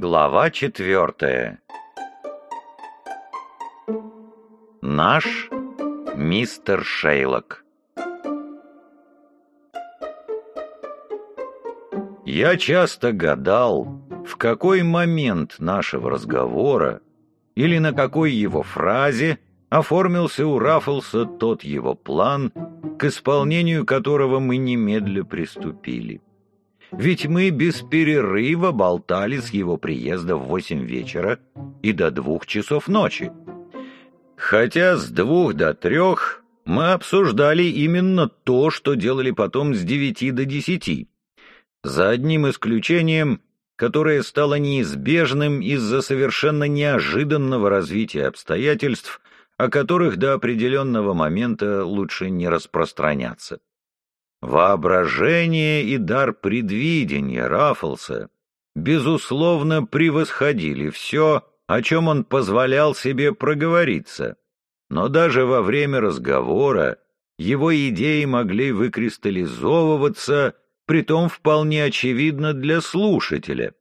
Глава четвертая Наш мистер Шейлок Я часто гадал, в какой момент нашего разговора или на какой его фразе оформился у Раффлса тот его план, к исполнению которого мы немедля приступили. Ведь мы без перерыва болтали с его приезда в восемь вечера и до двух часов ночи. Хотя с двух до трех мы обсуждали именно то, что делали потом с девяти до десяти. За одним исключением, которое стало неизбежным из-за совершенно неожиданного развития обстоятельств, о которых до определенного момента лучше не распространяться. Воображение и дар предвидения Раффлса, безусловно, превосходили все, о чем он позволял себе проговориться. Но даже во время разговора его идеи могли выкристаллизовываться, притом вполне очевидно для слушателя.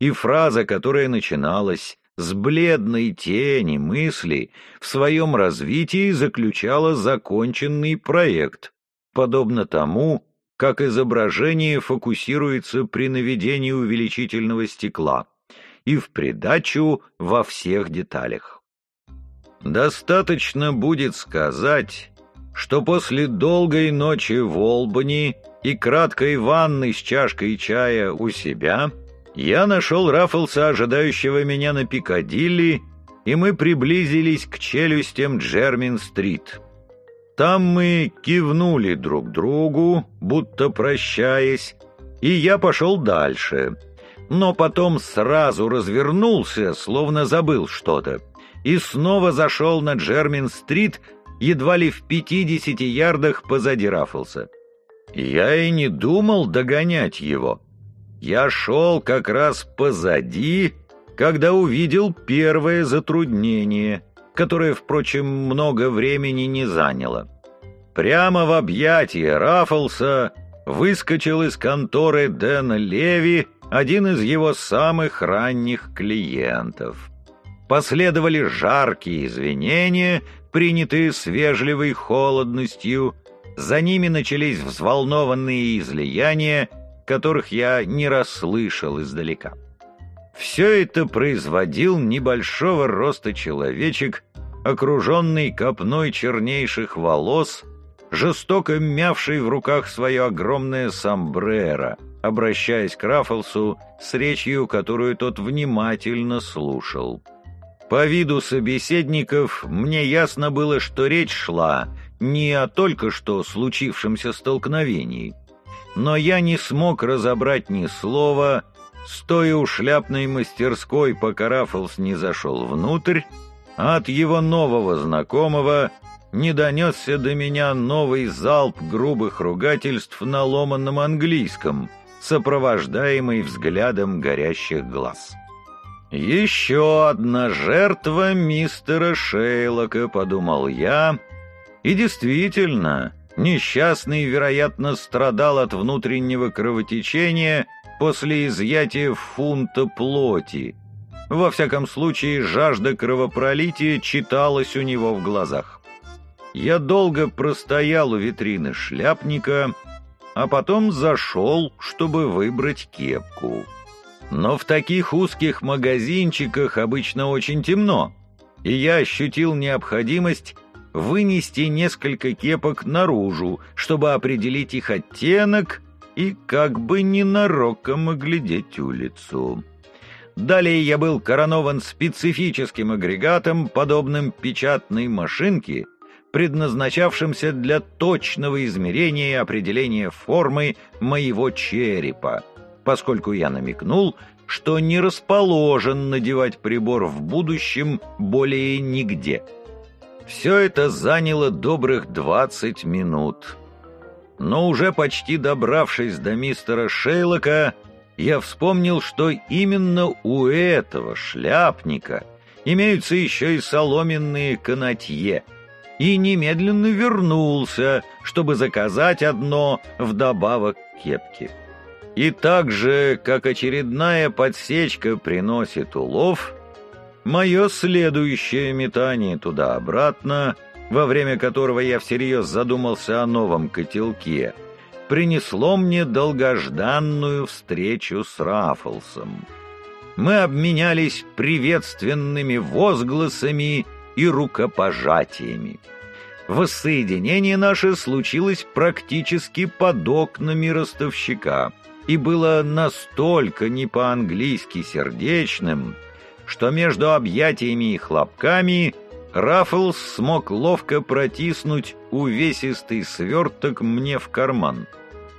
И фраза, которая начиналась с бледной тени мысли, в своем развитии заключала законченный проект, подобно тому, как изображение фокусируется при наведении увеличительного стекла, и в придачу во всех деталях. Достаточно будет сказать, что после долгой ночи в Олбани и краткой ванны с чашкой чая у себя я нашел Раффлса, ожидающего меня на Пикадилли, и мы приблизились к челюстям Джермин-стрит. Там мы кивнули друг другу, будто прощаясь, и я пошел дальше. Но потом сразу развернулся, словно забыл что-то, и снова зашел на Джермин-стрит, едва ли в пятидесяти ярдах позади Раффлса. Я и не думал догонять его. Я шел как раз позади, когда увидел первое затруднение — которое, впрочем, много времени не заняло. Прямо в объятия Раффлса выскочил из конторы Дэна Леви один из его самых ранних клиентов. Последовали жаркие извинения, принятые с вежливой холодностью, за ними начались взволнованные излияния, которых я не расслышал издалека. Все это производил небольшого роста человечек окруженный копной чернейших волос, жестоко мявший в руках свое огромное сомбреро, обращаясь к Раффлсу с речью, которую тот внимательно слушал. По виду собеседников мне ясно было, что речь шла не о только что случившемся столкновении, но я не смог разобрать ни слова, стоя у шляпной мастерской, пока Раффлс не зашел внутрь, от его нового знакомого не донесся до меня новый залп грубых ругательств на ломанном английском, сопровождаемый взглядом горящих глаз. «Еще одна жертва мистера Шейлока», — подумал я, и действительно, несчастный, вероятно, страдал от внутреннего кровотечения после изъятия фунта плоти, во всяком случае, жажда кровопролития читалась у него в глазах. Я долго простоял у витрины шляпника, а потом зашел, чтобы выбрать кепку. Но в таких узких магазинчиках обычно очень темно, и я ощутил необходимость вынести несколько кепок наружу, чтобы определить их оттенок и как бы ненароком оглядеть улицу. Далее я был коронован специфическим агрегатом, подобным печатной машинке, предназначавшимся для точного измерения и определения формы моего черепа, поскольку я намекнул, что не расположен надевать прибор в будущем более нигде. Все это заняло добрых двадцать минут. Но уже почти добравшись до мистера Шейлока, я вспомнил, что именно у этого шляпника имеются еще и соломенные канатье, и немедленно вернулся, чтобы заказать одно вдобавок к кепке. И так же, как очередная подсечка приносит улов, мое следующее метание туда-обратно, во время которого я всерьез задумался о новом котелке, принесло мне долгожданную встречу с Раффлсом. Мы обменялись приветственными возгласами и рукопожатиями. Воссоединение наше случилось практически под окнами ростовщика и было настолько не по-английски сердечным, что между объятиями и хлопками Раффлс смог ловко протиснуть увесистый сверток мне в карман.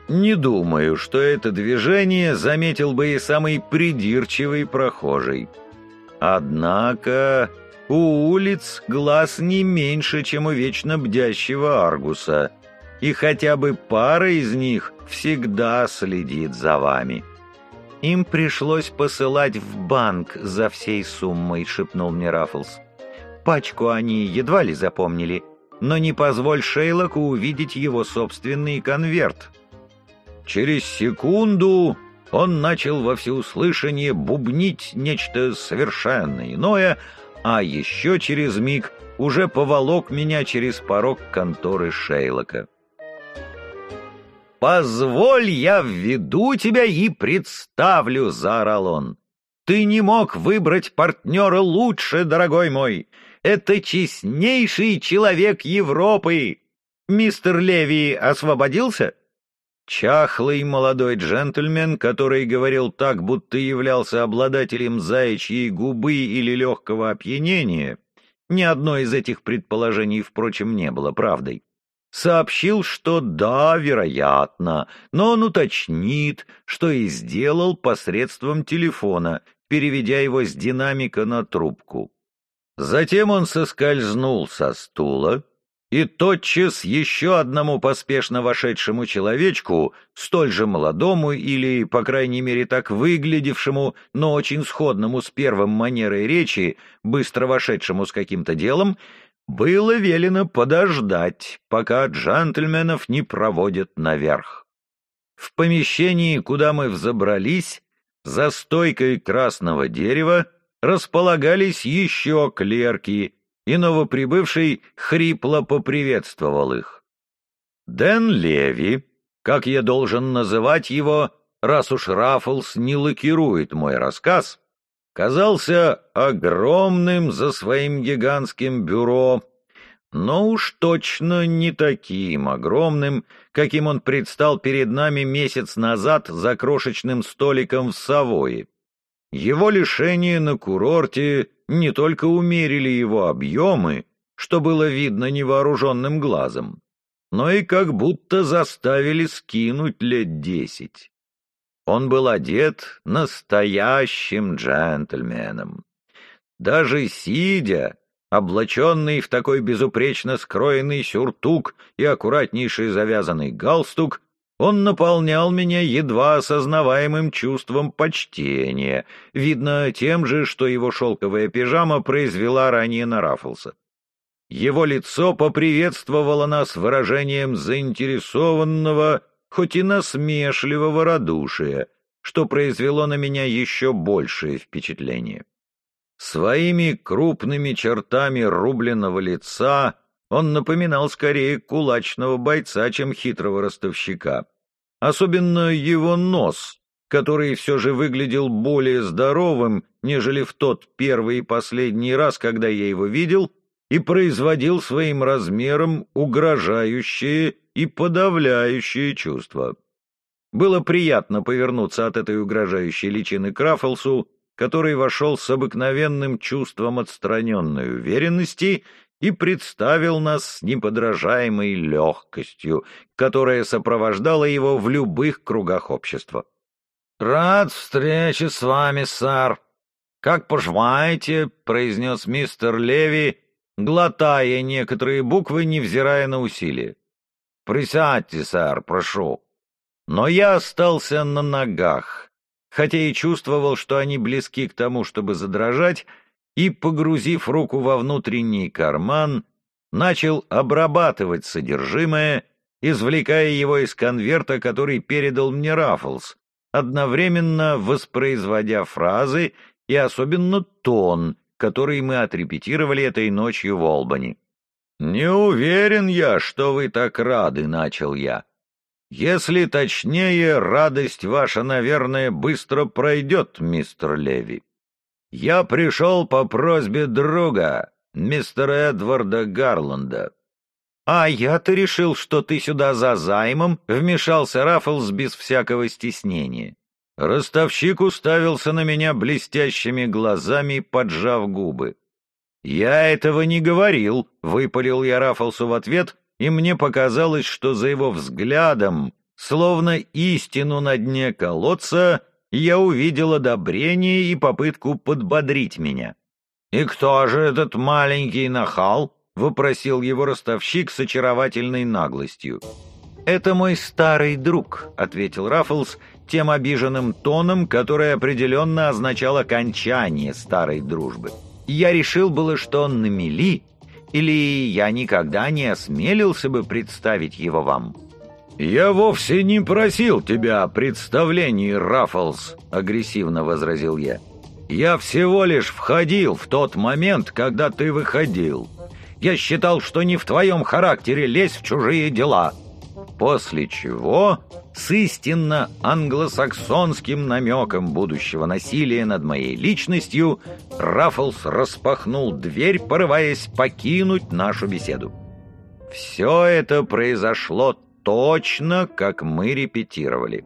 Не думаю, что это движение заметил бы и самый придирчивый прохожий. Однако у улиц глаз не меньше, чем у вечно бдящего Аргуса, и хотя бы пара из них всегда следит за вами. «Им пришлось посылать в банк за всей суммой», — шепнул мне Раффлс. «Пачку они едва ли запомнили, но не позволь Шейлоку увидеть его собственный конверт». Через секунду он начал во всеуслышание бубнить нечто совершенно иное — а еще через миг уже поволок меня через порог конторы Шейлока. «Позволь, я введу тебя и представлю», — заорал он. «Ты не мог выбрать партнера лучше, дорогой мой. Это честнейший человек Европы. Мистер Леви освободился?» Чахлый молодой джентльмен, который говорил так, будто являлся обладателем заячьей губы или легкого опьянения, ни одно из этих предположений, впрочем, не было правдой, сообщил, что да, вероятно, но он уточнит, что и сделал посредством телефона, переведя его с динамика на трубку. Затем он соскользнул со стула, и тотчас еще одному поспешно вошедшему человечку, столь же молодому или, по крайней мере, так выглядевшему, но очень сходному с первым манерой речи, быстро вошедшему с каким-то делом, было велено подождать, пока джентльменов не проводят наверх. В помещении, куда мы взобрались, за стойкой красного дерева располагались еще клерки — и новоприбывший хрипло поприветствовал их. Дэн Леви, как я должен называть его, раз уж Раффлс не лакирует мой рассказ, казался огромным за своим гигантским бюро, но уж точно не таким огромным, каким он предстал перед нами месяц назад за крошечным столиком в Савое. Его лишение на курорте не только умерили его объемы, что было видно невооруженным глазом, но и как будто заставили скинуть лет десять. Он был одет настоящим джентльменом. Даже сидя, облаченный в такой безупречно скроенный сюртук и аккуратнейший завязанный галстук, он наполнял меня едва осознаваемым чувством почтения, видно тем же, что его шелковая пижама произвела ранее на Раффлса. Его лицо поприветствовало нас выражением заинтересованного, хоть и насмешливого радушия, что произвело на меня еще большее впечатление. Своими крупными чертами рубленного лица он напоминал скорее кулачного бойца, чем хитрого ростовщика. Особенно его нос, который все же выглядел более здоровым, нежели в тот первый и последний раз, когда я его видел, и производил своим размером угрожающее и подавляющее чувство. Было приятно повернуться от этой угрожающей личины к Раффлсу, который вошел с обыкновенным чувством отстраненной уверенности и представил нас с неподражаемой легкостью, которая сопровождала его в любых кругах общества. «Рад встрече с вами, сэр. Как поживаете?» — произнес мистер Леви, глотая некоторые буквы, невзирая на усилия. «Присядьте, сэр, прошу». Но я остался на ногах, хотя и чувствовал, что они близки к тому, чтобы задрожать, и, погрузив руку во внутренний карман, начал обрабатывать содержимое, извлекая его из конверта, который передал мне Раффлс, одновременно воспроизводя фразы и особенно тон, который мы отрепетировали этой ночью в Олбани. «Не уверен я, что вы так рады», — начал я. «Если точнее, радость ваша, наверное, быстро пройдет, мистер Леви. Я пришел по просьбе друга, мистера Эдварда Гарланда». «А я-то решил, что ты сюда за займом», — вмешался Раффлс без всякого стеснения. Ростовщик уставился на меня блестящими глазами, поджав губы. «Я этого не говорил», — выпалил я Раффлсу в ответ, и мне показалось, что за его взглядом, словно истину на дне колодца, я увидел одобрение и попытку подбодрить меня. «И кто же этот маленький нахал?» — вопросил его ростовщик с очаровательной наглостью. «Это мой старый друг», — ответил Раффлс тем обиженным тоном, который определенно означал окончание старой дружбы. Я решил было, что он на мели, или я никогда не осмелился бы представить его вам. «Я вовсе не просил тебя о представлении, Раффлс», — агрессивно возразил я. «Я всего лишь входил в тот момент, когда ты выходил. Я считал, что не в твоем характере лезть в чужие дела». После чего с истинно англосаксонским намеком будущего насилия над моей личностью, Раффлс распахнул дверь, порываясь покинуть нашу беседу. Все это произошло точно, как мы репетировали.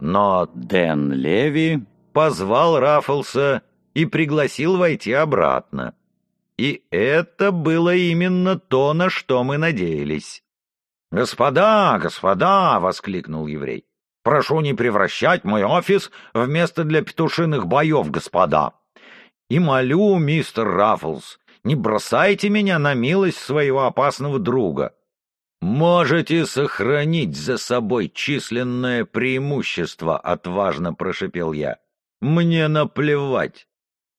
Но Дэн Леви позвал Раффлса и пригласил войти обратно. И это было именно то, на что мы надеялись. «Господа, господа!» — воскликнул еврей. «Прошу не превращать мой офис в место для петушиных боев, господа! И молю, мистер Раффлс, не бросайте меня на милость своего опасного друга. Можете сохранить за собой численное преимущество, — отважно прошипел я. Мне наплевать.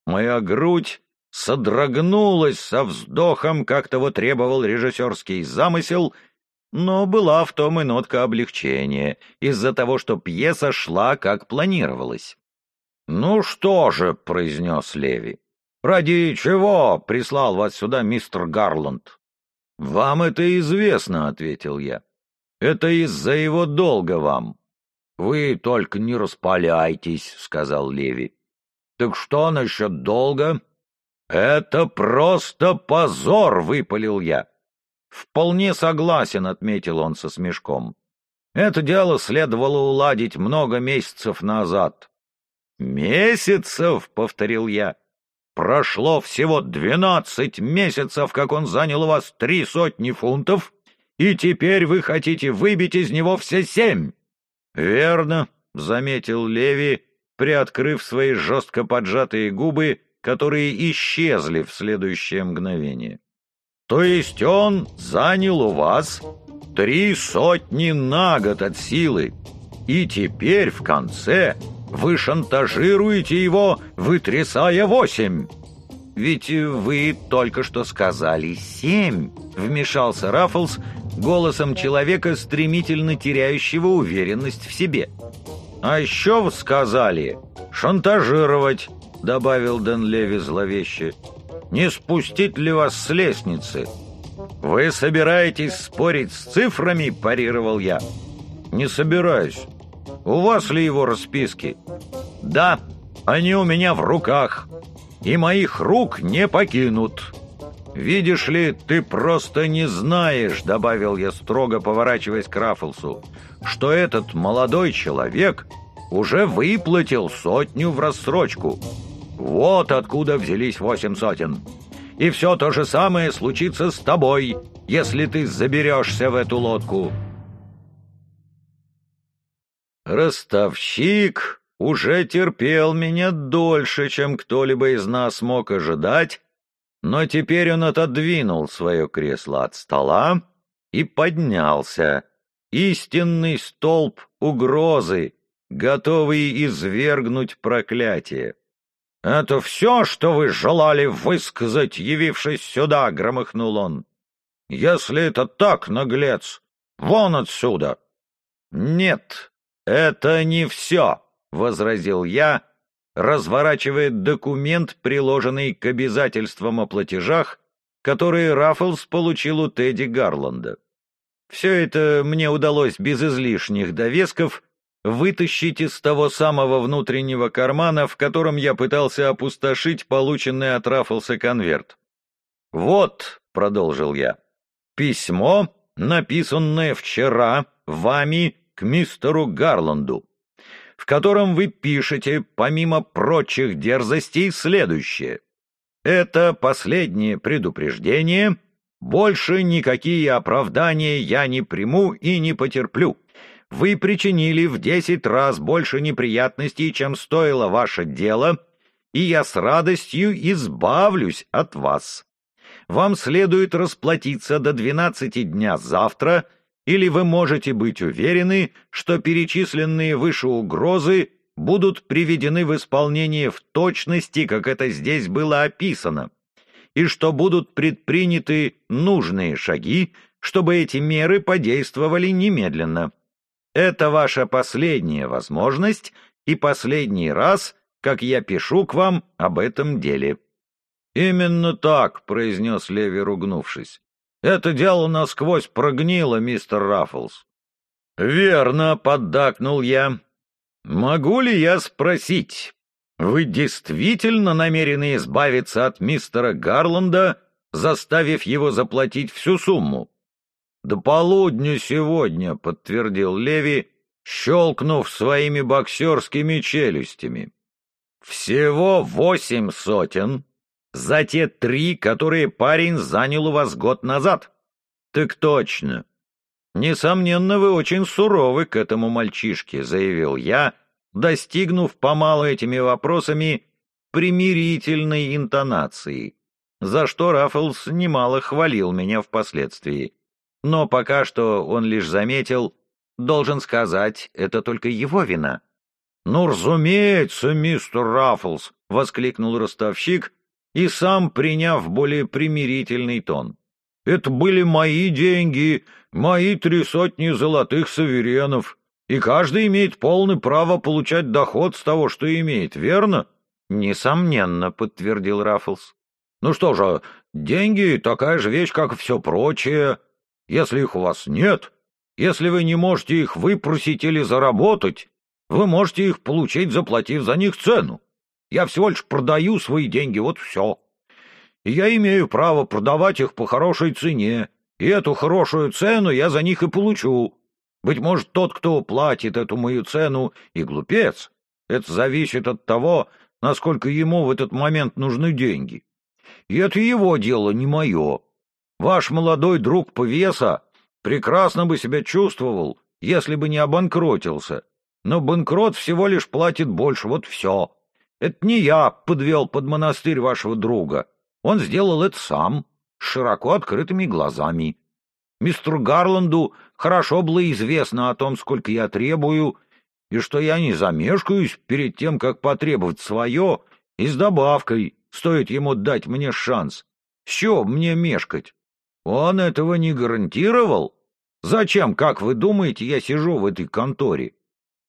Моя грудь содрогнулась со вздохом, как того требовал режиссерский замысел — но была в том и нотка облегчения, из-за того, что пьеса шла, как планировалось. «Ну что же», — произнес Леви, — «ради чего прислал вас сюда мистер Гарланд?» «Вам это известно», — ответил я. «Это из-за его долга вам». «Вы только не распаляйтесь», — сказал Леви. «Так что насчет долга?» «Это просто позор», — выпалил я. «Вполне согласен», — отметил он со смешком. «Это дело следовало уладить много месяцев назад». «Месяцев?» — повторил я. «Прошло всего двенадцать месяцев, как он занял у вас три сотни фунтов, и теперь вы хотите выбить из него все семь». «Верно», — заметил Леви, приоткрыв свои жестко поджатые губы, которые исчезли в следующее мгновение. То есть он занял у вас три сотни на год от силы, и теперь в конце вы шантажируете его, вытрясая восемь. Ведь вы только что сказали семь, вмешался Раффлс голосом человека, стремительно теряющего уверенность в себе. А еще вы сказали шантажировать, добавил Дэн Леви зловеще не спустить ли вас с лестницы? Вы собираетесь спорить с цифрами?» – парировал я. «Не собираюсь. У вас ли его расписки?» «Да, они у меня в руках, и моих рук не покинут». «Видишь ли, ты просто не знаешь», — добавил я строго, поворачиваясь к Раффлсу, «что этот молодой человек уже выплатил сотню в рассрочку». Вот откуда взялись восемь сотен. И все то же самое случится с тобой, если ты заберешься в эту лодку. Ростовщик уже терпел меня дольше, чем кто-либо из нас мог ожидать, но теперь он отодвинул свое кресло от стола и поднялся. Истинный столб угрозы, готовый извергнуть проклятие. «Это все, что вы желали высказать, явившись сюда?» — громыхнул он. «Если это так, наглец, вон отсюда!» «Нет, это не все!» возразил я, разворачивая документ, приложенный к обязательствам о платежах, которые Раффлс получил у Тедди Гарланда. Все это мне удалось без излишних довесков вытащить из того самого внутреннего кармана, в котором я пытался опустошить полученный от Раффлса конверт. «Вот», — продолжил я, — «письмо, написанное вчера вами к мистеру Гарланду, в котором вы пишете, помимо прочих дерзостей, следующее. Это последнее предупреждение, больше никакие оправдания я не приму и не потерплю. Вы причинили в десять раз больше неприятностей, чем стоило ваше дело, и я с радостью избавлюсь от вас. Вам следует расплатиться до двенадцати дня завтра, или вы можете быть уверены, что перечисленные выше угрозы будут приведены в исполнение в точности, как это здесь было описано, и что будут предприняты нужные шаги, чтобы эти меры подействовали немедленно. Это ваша последняя возможность и последний раз, как я пишу к вам об этом деле». «Именно так», — произнес Леви, ругнувшись. «Это дело насквозь прогнило, мистер Раффлс». «Верно», — поддакнул я. «Могу ли я спросить, вы действительно намерены избавиться от мистера Гарланда, заставив его заплатить всю сумму?» «До полудня сегодня», — подтвердил Леви, щелкнув своими боксерскими челюстями. «Всего восемь сотен за те три, которые парень занял у вас год назад». «Так точно. Несомненно, вы очень суровы к этому мальчишке», — заявил я, достигнув помалу этими вопросами примирительной интонации, за что Раффлс немало хвалил меня впоследствии но пока что он лишь заметил, должен сказать, это только его вина. «Ну, разумеется, мистер Раффлс!» — воскликнул ростовщик и сам приняв более примирительный тон. «Это были мои деньги, мои три сотни золотых суверенов, и каждый имеет полное право получать доход с того, что имеет, верно?» «Несомненно», — подтвердил Раффлс. «Ну что же, деньги — такая же вещь, как все прочее. Если их у вас нет, если вы не можете их выпросить или заработать, вы можете их получить, заплатив за них цену. Я всего лишь продаю свои деньги, вот все. И я имею право продавать их по хорошей цене, и эту хорошую цену я за них и получу. Быть может, тот, кто платит эту мою цену, и глупец. Это зависит от того, насколько ему в этот момент нужны деньги. И это его дело, не мое. Ваш молодой друг Повеса прекрасно бы себя чувствовал, если бы не обанкротился. Но банкрот всего лишь платит больше, вот все. Это не я подвел под монастырь вашего друга. Он сделал это сам, широко открытыми глазами. Мистеру Гарланду хорошо было известно о том, сколько я требую, и что я не замешкаюсь перед тем, как потребовать свое, и с добавкой, стоит ему дать мне шанс. Чего мне мешкать? Он этого не гарантировал? Зачем, как вы думаете, я сижу в этой конторе?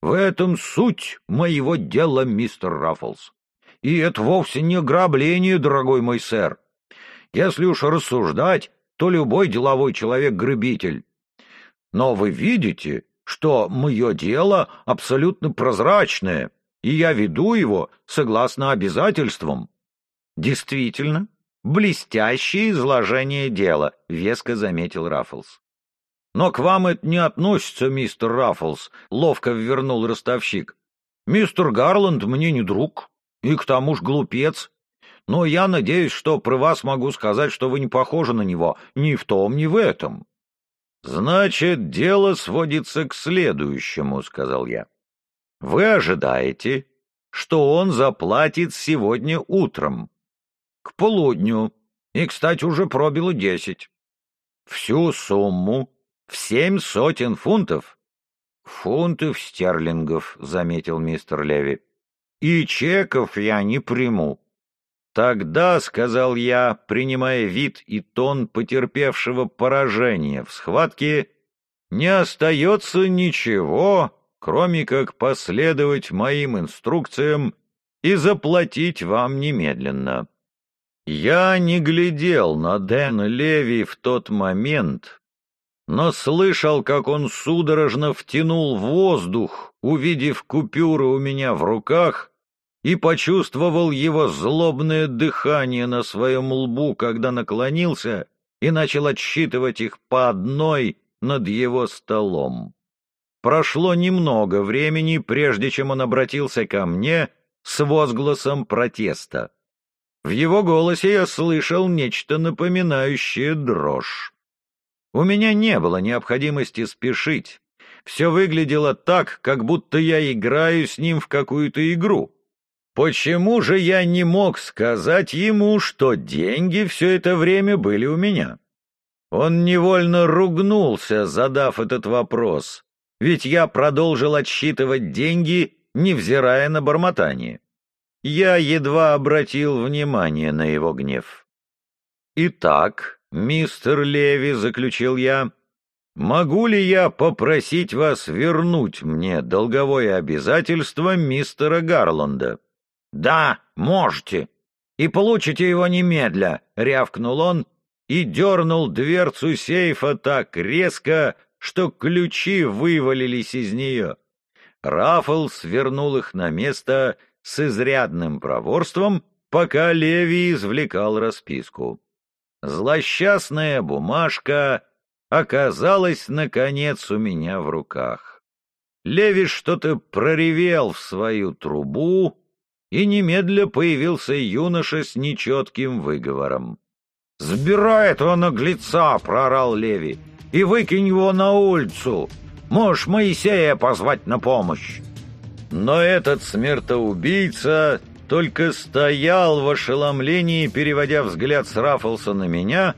В этом суть моего дела, мистер Раффлс. И это вовсе не грабление, дорогой мой сэр. Если уж рассуждать, то любой деловой человек — грабитель. Но вы видите, что мое дело абсолютно прозрачное, и я веду его согласно обязательствам. Действительно, «Блестящее изложение дела», — веско заметил Раффлс. «Но к вам это не относится, мистер Раффлс», — ловко ввернул ростовщик. «Мистер Гарланд мне не друг, и к тому ж глупец. Но я надеюсь, что про вас могу сказать, что вы не похожи на него ни в том, ни в этом». «Значит, дело сводится к следующему», — сказал я. «Вы ожидаете, что он заплатит сегодня утром?» к полудню, и, кстати, уже пробило десять. Всю сумму в семь сотен фунтов. Фунтов стерлингов, заметил мистер Леви. И чеков я не приму. Тогда, — сказал я, принимая вид и тон потерпевшего поражения в схватке, — не остается ничего, кроме как последовать моим инструкциям и заплатить вам немедленно. Я не глядел на Дэна Леви в тот момент, но слышал, как он судорожно втянул воздух, увидев купюры у меня в руках, и почувствовал его злобное дыхание на своем лбу, когда наклонился и начал отсчитывать их по одной над его столом. Прошло немного времени, прежде чем он обратился ко мне с возгласом протеста. В его голосе я слышал нечто напоминающее дрожь. У меня не было необходимости спешить. Все выглядело так, как будто я играю с ним в какую-то игру. Почему же я не мог сказать ему, что деньги все это время были у меня? Он невольно ругнулся, задав этот вопрос, ведь я продолжил отсчитывать деньги, невзирая на бормотание. Я едва обратил внимание на его гнев. «Итак, мистер Леви», — заключил я, — «могу ли я попросить вас вернуть мне долговое обязательство мистера Гарланда?» «Да, можете. И получите его немедля», — рявкнул он и дернул дверцу сейфа так резко, что ключи вывалились из нее. Раффл свернул их на место с изрядным проворством, пока Леви извлекал расписку. Злосчастная бумажка оказалась, наконец, у меня в руках. Леви что-то проревел в свою трубу, и немедля появился юноша с нечетким выговором. «Сбирай этого наглеца!» — проорал Леви. «И выкинь его на улицу! Можешь Моисея позвать на помощь!» Но этот смертоубийца только стоял в ошеломлении, переводя взгляд с Раффлса на меня,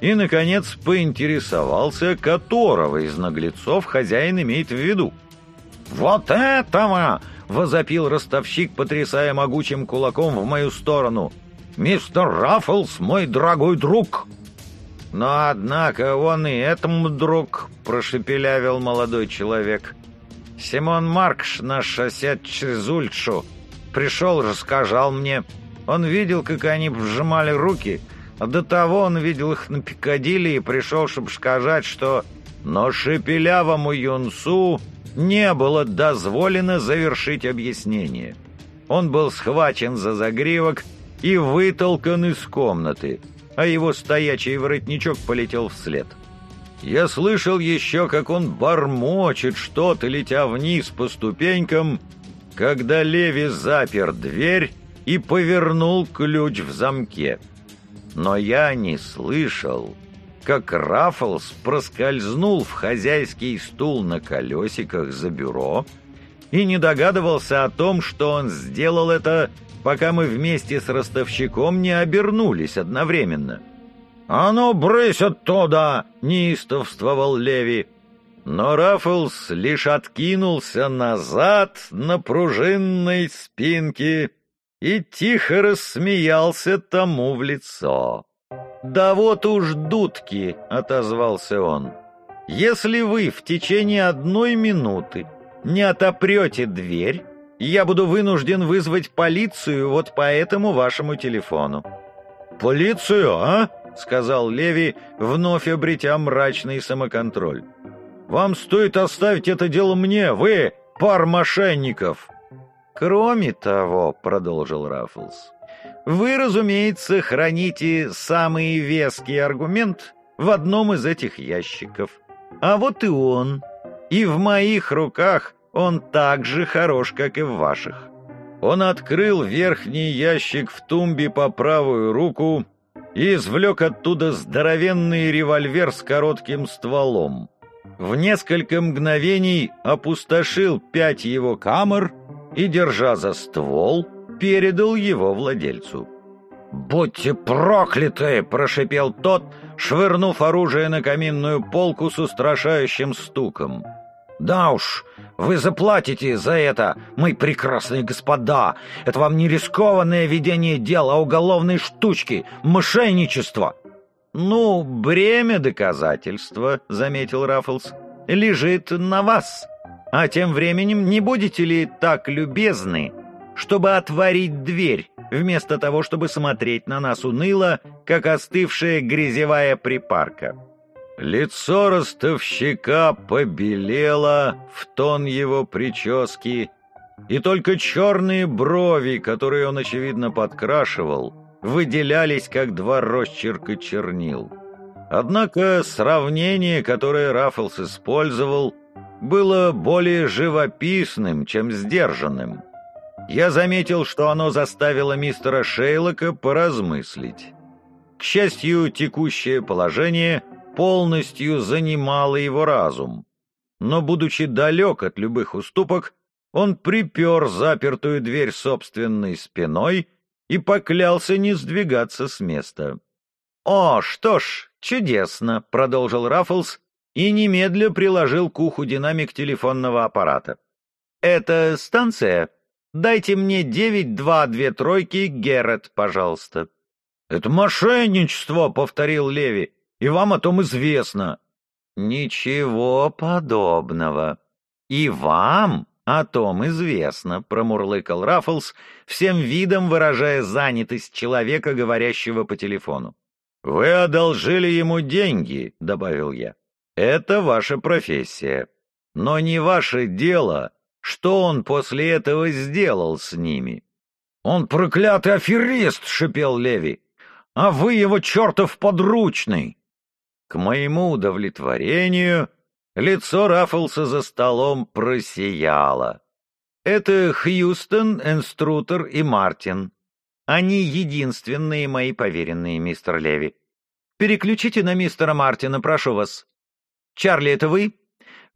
и, наконец, поинтересовался, которого из наглецов хозяин имеет в виду. «Вот этого!» — возопил ростовщик, потрясая могучим кулаком в мою сторону — мистер Раффлс мой дорогой друг!» «Но, однако, он и этому друг», — прошепелявил молодой человек. «Симон Маркш, наш сосед через Ульчу, пришел, рассказал мне. Он видел, как они вжимали руки, а до того он видел их на Пикадилли и пришел, чтобы сказать, что... Но шепелявому юнцу не было дозволено завершить объяснение. Он был схвачен за загривок и вытолкан из комнаты, а его стоячий воротничок полетел вслед. Я слышал еще, как он бормочет что-то, летя вниз по ступенькам, когда Леви запер дверь и повернул ключ в замке. Но я не слышал, как Раффлс проскользнул в хозяйский стул на колесиках за бюро и не догадывался о том, что он сделал это пока мы вместе с ростовщиком не обернулись одновременно. «А ну, брысь оттуда!» — неистовствовал Леви. Но Раффлс лишь откинулся назад на пружинной спинке и тихо рассмеялся тому в лицо. «Да вот уж дудки!» — отозвался он. «Если вы в течение одной минуты не отопрете дверь, я буду вынужден вызвать полицию вот по этому вашему телефону». «Полицию, а?» — сказал Леви, вновь обретя мрачный самоконтроль. «Вам стоит оставить это дело мне, вы, пар мошенников!» «Кроме того», — продолжил Раффлс, — «вы, разумеется, храните самый веский аргумент в одном из этих ящиков. А вот и он. И в моих руках он так же хорош, как и в ваших. Он открыл верхний ящик в тумбе по правую руку и извлек оттуда здоровенный револьвер с коротким стволом. В несколько мгновений опустошил пять его камер и, держа за ствол, передал его владельцу. «Будьте прокляты!» — прошипел тот, швырнув оружие на каминную полку с устрашающим стуком. «Да уж, вы заплатите за это, мои прекрасные господа. Это вам не рискованное ведение дел, а уголовные штучки, мошенничество». «Ну, бремя доказательства», — заметил Раффлс, — «лежит на вас. А тем временем не будете ли так любезны, чтобы отворить дверь, вместо того, чтобы смотреть на нас уныло, как остывшая грязевая припарка?» Лицо ростовщика побелело в тон его прически, и только черные брови, которые он, очевидно, подкрашивал, выделялись, как два росчерка чернил. Однако сравнение, которое Раффлс использовал, было более живописным, чем сдержанным. Я заметил, что оно заставило мистера Шейлока поразмыслить. К счастью, текущее положение полностью занимало его разум. Но, будучи далек от любых уступок, он припер запертую дверь собственной спиной и поклялся не сдвигаться с места. «О, что ж, чудесно!» — продолжил Раффлс и немедля приложил к уху динамик телефонного аппарата. «Это станция? Дайте мне девять два две тройки, Геррет, пожалуйста». «Это мошенничество!» — повторил Леви. «И вам о том известно». «Ничего подобного. И вам «О том известно», — промурлыкал Раффлс, всем видом выражая занятость человека, говорящего по телефону. «Вы одолжили ему деньги», — добавил я. «Это ваша профессия. Но не ваше дело, что он после этого сделал с ними». «Он проклятый аферист!» — шипел Леви. «А вы его чертов подручный!» К моему удовлетворению Лицо Раффлса за столом просияло. «Это Хьюстон, Энструтер и Мартин. Они единственные мои поверенные, мистер Леви. Переключите на мистера Мартина, прошу вас. Чарли, это вы?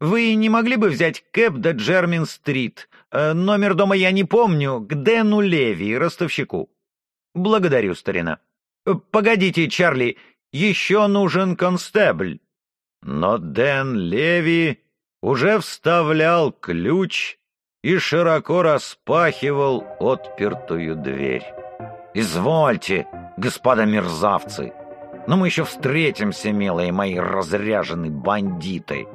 Вы не могли бы взять кэп до Джермин-стрит? Э, номер дома я не помню, к Дэну Леви, ростовщику. Благодарю, старина. Э, погодите, Чарли, еще нужен констебль. Но Дэн Леви уже вставлял ключ и широко распахивал отпертую дверь. «Извольте, господа мерзавцы, но мы еще встретимся, милые мои разряженные бандиты!»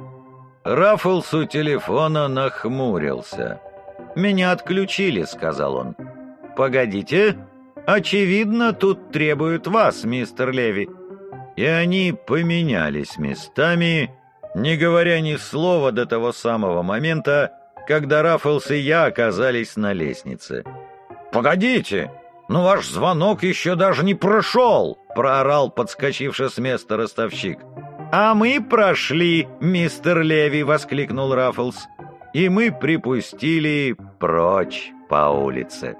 Раффлс у телефона нахмурился. «Меня отключили», — сказал он. «Погодите, очевидно, тут требуют вас, мистер Леви и они поменялись местами, не говоря ни слова до того самого момента, когда Раффлс и я оказались на лестнице. «Погодите, но ваш звонок еще даже не прошел!» — проорал подскочивший с места ростовщик. «А мы прошли, мистер Леви!» — воскликнул Раффлс. И мы припустили прочь по улице.